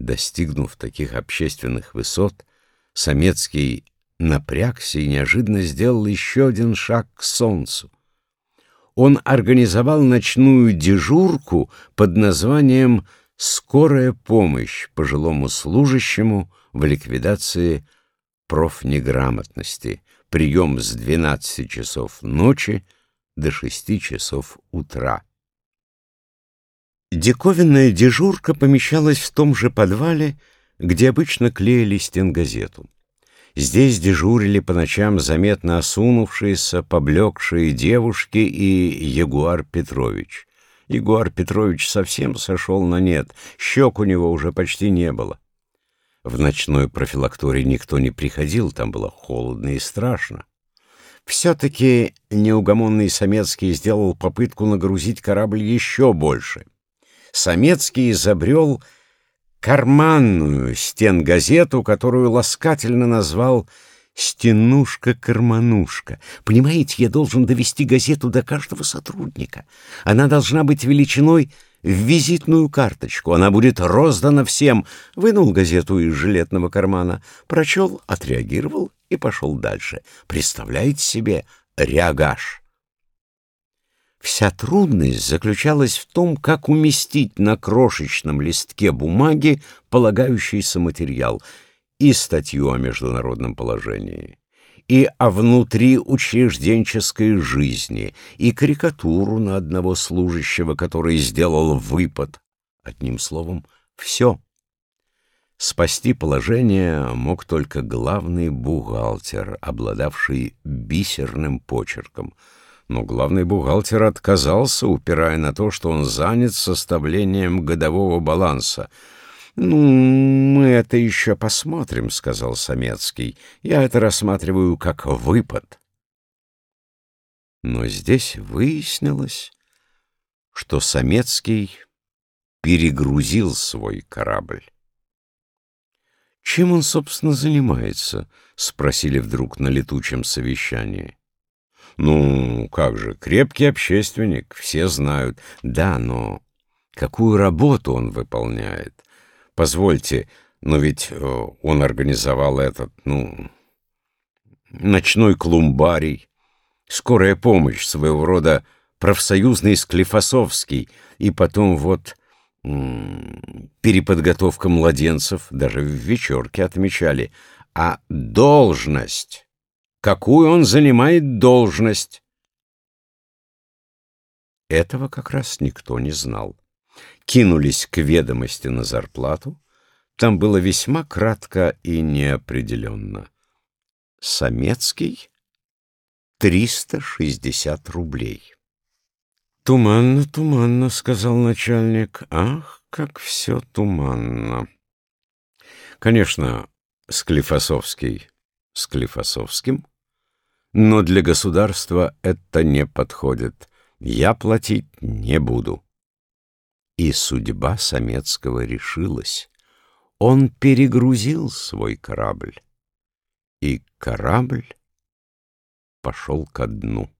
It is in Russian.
Достигнув таких общественных высот, Самецкий напрягся и неожиданно сделал еще один шаг к солнцу. Он организовал ночную дежурку под названием «Скорая помощь пожилому служащему в ликвидации профнеграмотности», прием с 12 часов ночи до 6 часов утра. Диковинная дежурка помещалась в том же подвале, где обычно клеили стенгазету. Здесь дежурили по ночам заметно осунувшиеся, поблекшие девушки и Ягуар Петрович. Ягуар Петрович совсем сошел на нет, щек у него уже почти не было. В ночной профилактории никто не приходил, там было холодно и страшно. Все-таки неугомонный Самецкий сделал попытку нагрузить корабль еще больше. Самецкий изобрел карманную стенгазету, которую ласкательно назвал «стенушка-карманушка». Понимаете, я должен довести газету до каждого сотрудника. Она должна быть величиной в визитную карточку. Она будет роздана всем. Вынул газету из жилетного кармана, прочел, отреагировал и пошел дальше. Представляете себе реагаж? Вся трудность заключалась в том, как уместить на крошечном листке бумаги полагающийся материал и статью о международном положении, и о внутриучрежденческой жизни, и карикатуру на одного служащего, который сделал выпад. Одним словом, все. Спасти положение мог только главный бухгалтер, обладавший бисерным почерком. Но главный бухгалтер отказался, упирая на то, что он занят составлением годового баланса — «Ну, мы это еще посмотрим», — сказал Самецкий. «Я это рассматриваю как выпад». Но здесь выяснилось, что Самецкий перегрузил свой корабль. «Чем он, собственно, занимается?» — спросили вдруг на летучем совещании. «Ну, как же, крепкий общественник, все знают. Да, но какую работу он выполняет?» Позвольте, но ведь э, он организовал этот, ну, ночной клумбарий, скорая помощь, своего рода профсоюзный Склифосовский, и потом вот переподготовка младенцев, даже в вечерке отмечали, а должность, какую он занимает должность. Этого как раз никто не знал кинулись к ведомости на зарплату, там было весьма кратко и неопределенно. Самецкий — 360 рублей. «Туманно, туманно», — сказал начальник. «Ах, как все туманно». Конечно, Склифосовский Склифосовским, но для государства это не подходит. Я платить не буду. И судьба Самецкого решилась. Он перегрузил свой корабль, и корабль пошел ко дну.